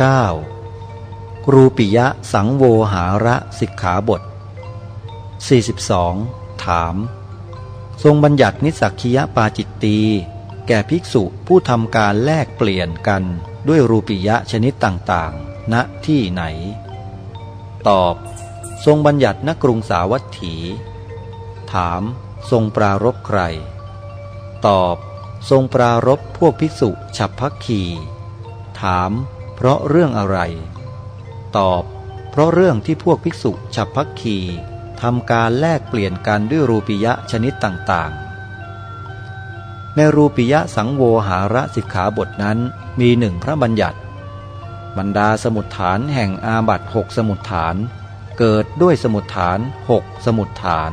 9. รูปิยะสังโวหาระสิกขาบท 42. ถาม ทรงบัญญัตินิสักคียปาจิตตีแก่ภิกษุผู้ทำการแลกเปลี่ยนกันด้วยรูปิยะชนิดต่างๆ ณที่ไหน ตอบ ทรงบัญญัติณกรุงสาวัตถี ถาม ทรงปรารบใคร ตอบ ทรงปรารบพวกภิกษุฉับพักขีถาม เพราะเรื่องอะไร ตอบ เพราะเรื่องที่พวกภิกษุฉับพักขีทำการแลกเปลี่ยนกันด้วยรูปิยะชนิดต่างๆ ในรูปิยะสังโวหาระสิกขาบทนั้นมีหนึ่งพระบัญญัติ บรรดาสมุดฐานแห่งอาบัตหกสมุดฐาน เกิดด้วยสมุดฐานหกสมุดฐาน